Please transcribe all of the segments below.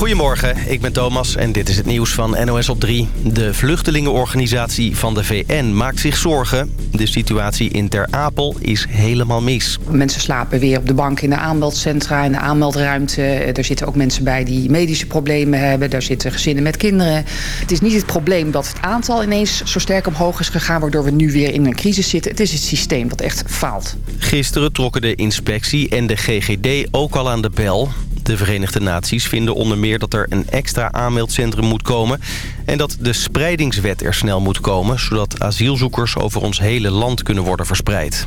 Goedemorgen, ik ben Thomas en dit is het nieuws van NOS op 3. De vluchtelingenorganisatie van de VN maakt zich zorgen. De situatie in Ter Apel is helemaal mis. Mensen slapen weer op de bank in de aanmeldcentra, in de aanmeldruimte. Er eh, zitten ook mensen bij die medische problemen hebben. Daar zitten gezinnen met kinderen. Het is niet het probleem dat het aantal ineens zo sterk omhoog is gegaan... waardoor we nu weer in een crisis zitten. Het is het systeem dat echt faalt. Gisteren trokken de inspectie en de GGD ook al aan de bel. De Verenigde Naties vinden onder meer dat er een extra aanmeldcentrum moet komen... en dat de spreidingswet er snel moet komen... zodat asielzoekers over ons hele land kunnen worden verspreid.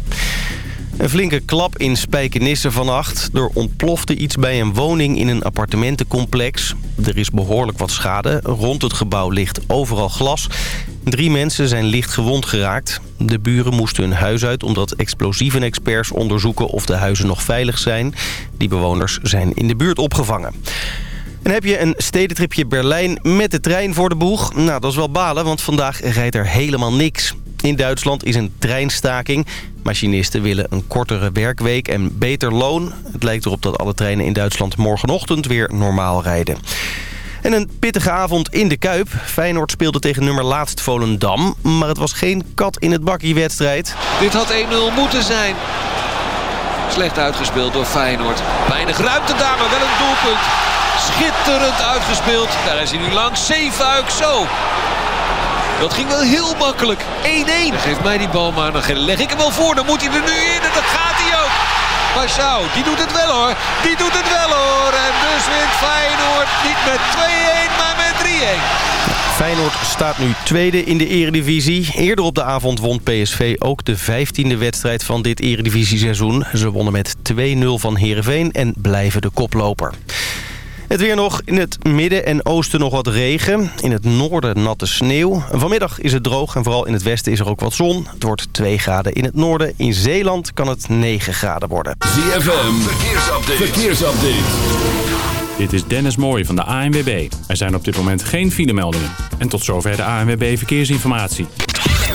Een flinke klap in Spijkenisse vannacht. Er ontplofte iets bij een woning in een appartementencomplex. Er is behoorlijk wat schade. Rond het gebouw ligt overal glas. Drie mensen zijn licht gewond geraakt. De buren moesten hun huis uit omdat explosievenexperts onderzoeken of de huizen nog veilig zijn. Die bewoners zijn in de buurt opgevangen. En heb je een stedentripje Berlijn met de trein voor de boeg? Nou, dat is wel balen, want vandaag rijdt er helemaal niks. In Duitsland is een treinstaking. Machinisten willen een kortere werkweek en beter loon. Het lijkt erop dat alle treinen in Duitsland morgenochtend weer normaal rijden. En een pittige avond in de Kuip. Feyenoord speelde tegen nummer laatst Volendam. Maar het was geen kat in het bakkie wedstrijd. Dit had 1-0 moeten zijn. Slecht uitgespeeld door Feyenoord. Weinig ruimte daar, maar wel een doelpunt. Schitterend uitgespeeld. Daar is hij nu langs. Zeefuik zo. Dat ging wel heel makkelijk. 1-1. Geef mij die bal maar, dan leg ik hem wel voor. Dan moet hij er nu in en dat gaat hij ook. Pashao, die doet het wel hoor. Die doet het wel hoor. En dus wint Feyenoord niet met 2-1, maar met 3-1. Feyenoord staat nu tweede in de eredivisie. Eerder op de avond won PSV ook de vijftiende wedstrijd van dit eredivisie seizoen. Ze wonnen met 2-0 van Heerenveen en blijven de koploper. Het weer nog in het midden en oosten nog wat regen. In het noorden natte sneeuw. Vanmiddag is het droog en vooral in het westen is er ook wat zon. Het wordt 2 graden in het noorden. In Zeeland kan het 9 graden worden. ZFM, verkeersupdate. verkeersupdate. Dit is Dennis Mooij van de ANWB. Er zijn op dit moment geen filemeldingen. En tot zover de ANWB Verkeersinformatie.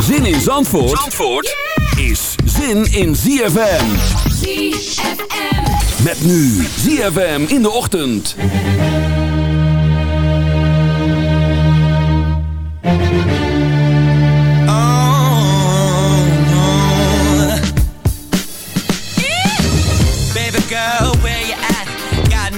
Zin in Zandvoort, Zandvoort is zin in ZFM. ZFM. Met nu ZFM in de ochtend.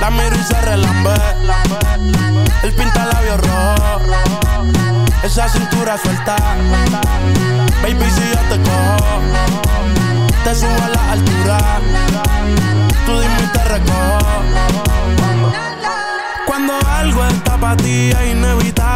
la miro y se relambé. El pinta labios rojo. Esa cintura suelta. Baby, si yo te cojo, te subo a la altura. Tú dime y Cuando algo está para ti es inevitable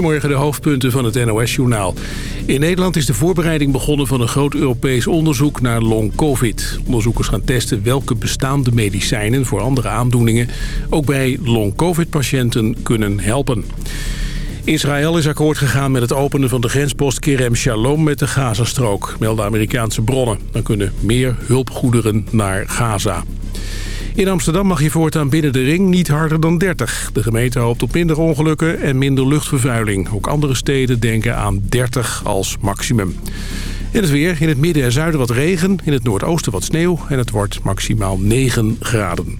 Goedemorgen de hoofdpunten van het NOS-journaal. In Nederland is de voorbereiding begonnen van een groot Europees onderzoek naar long-covid. Onderzoekers gaan testen welke bestaande medicijnen voor andere aandoeningen... ook bij long-covid-patiënten kunnen helpen. Israël is akkoord gegaan met het openen van de grenspost Kerem Shalom met de Gazastrook, melden Amerikaanse bronnen. Dan kunnen meer hulpgoederen naar Gaza. In Amsterdam mag je voortaan binnen de ring niet harder dan 30. De gemeente hoopt op minder ongelukken en minder luchtvervuiling. Ook andere steden denken aan 30 als maximum. En het weer, in het midden en zuiden wat regen, in het noordoosten wat sneeuw... en het wordt maximaal 9 graden.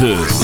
9.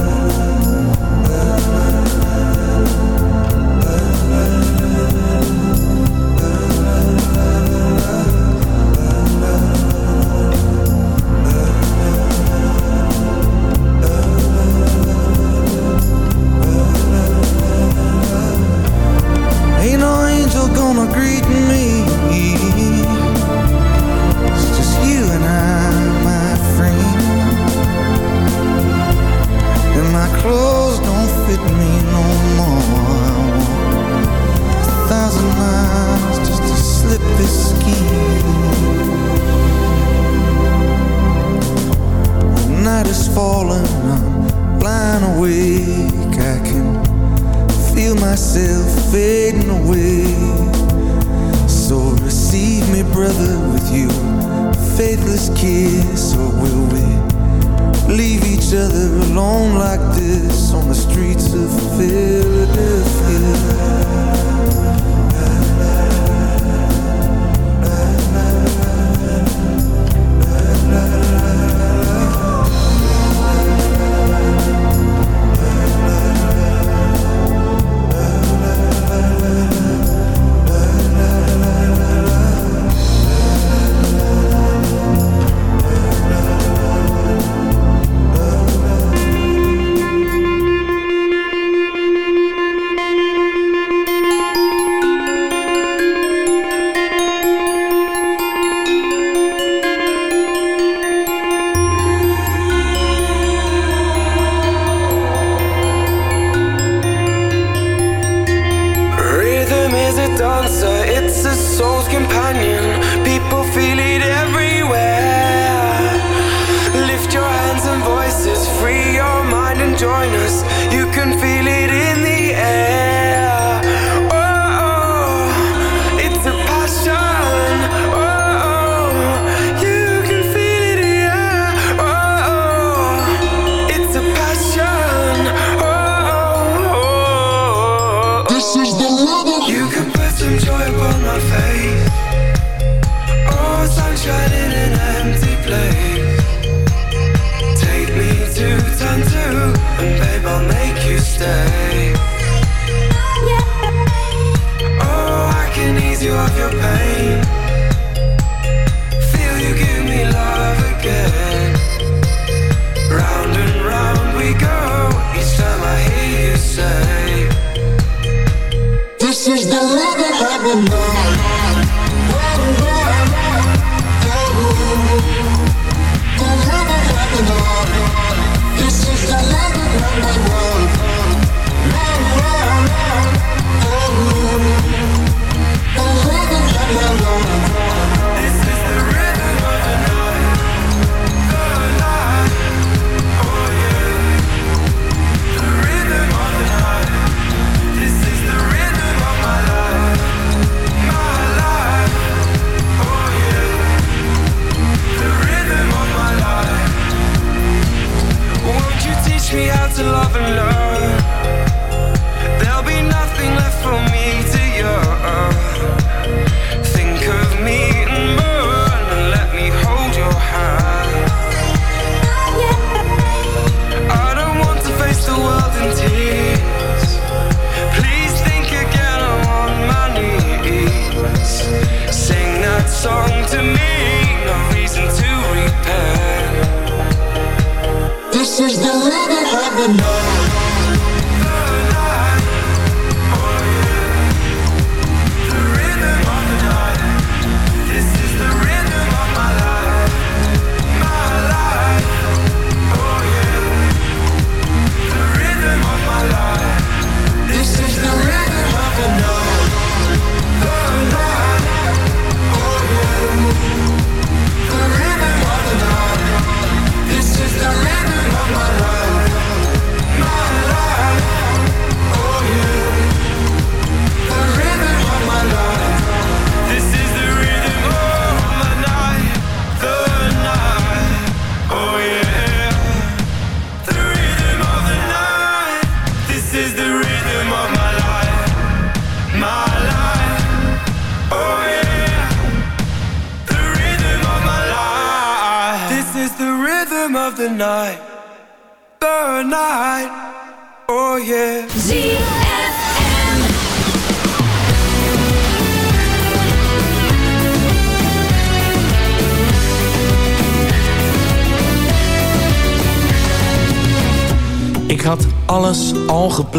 to love and learn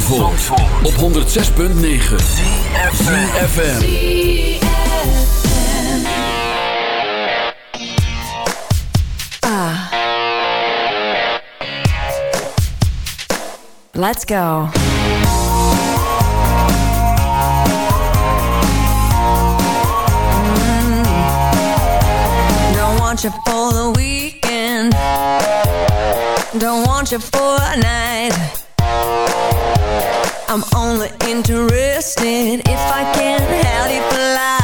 Zandvoort, Zandvoort. op 106.9 CFFM Ah Let's go mm. want you for the weekend Don't want you for a night I'm only interested if I can. help you fly?